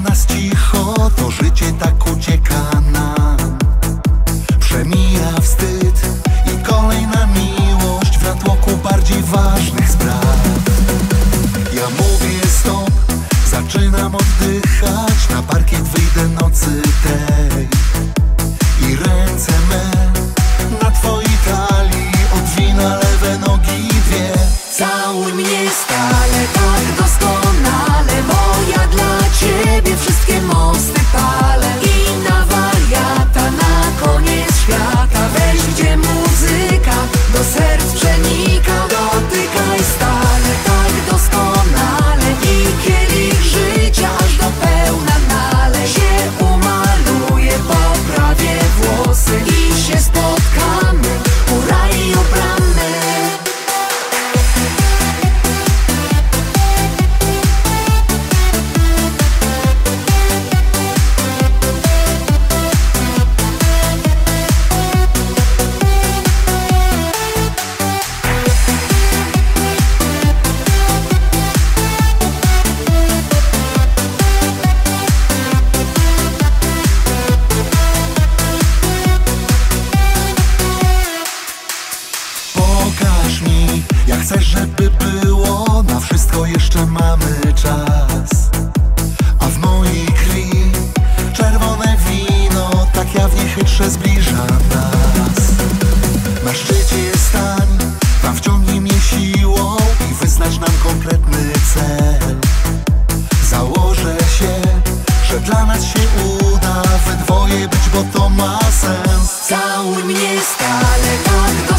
nas cicho To życie tak ucieka nam by było, na wszystko jeszcze mamy czas. A w mojej krwi czerwone wino tak jawnie chytrze zbliża nas. Na szczycie jest stań, tam wciągnij mnie siłą i wyznacz nam konkretny cel. Założę się, że dla nas się uda we dwoje być, bo to ma sens. Całuj mnie stale tak